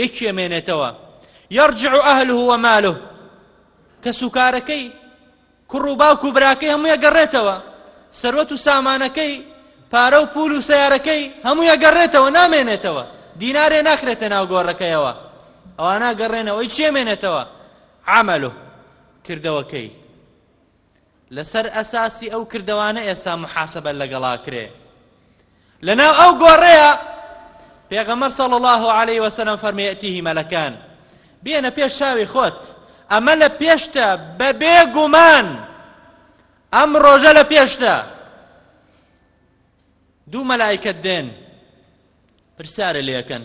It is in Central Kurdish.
یەکی ئەمێنێتەوە یرجع ئەهله وماله کەس و کارەکەی کوڕ و باوک و براکەی هەموو یەگەڕێتەوە سەروەت و سامانەکەی پارە و پول و سیارەکەی هەموو یەگەڕێتەوە نامێنێتەوە دینارێ ناخرێتە ناو گۆڕەکەیەوە ئەوە ناگەڕێنەوەی چێمێنێتەوە عمله کردەوەکەی لەسەر ئەساسی ئەو کردەوانە ئێستا محاسبە لەگەڵا کرێ لەناو ئەو گۆڕەیە پێغەمەر سەڵ الله عليه وسلم فەرمێتیه مەلەکان بێنە پێش شاوی خۆت ئەمە لە پێشتە بە بێگومان ئەم ڕۆژە لە پێشتە دوو مەلایکت دێن پرسیارە لێکەن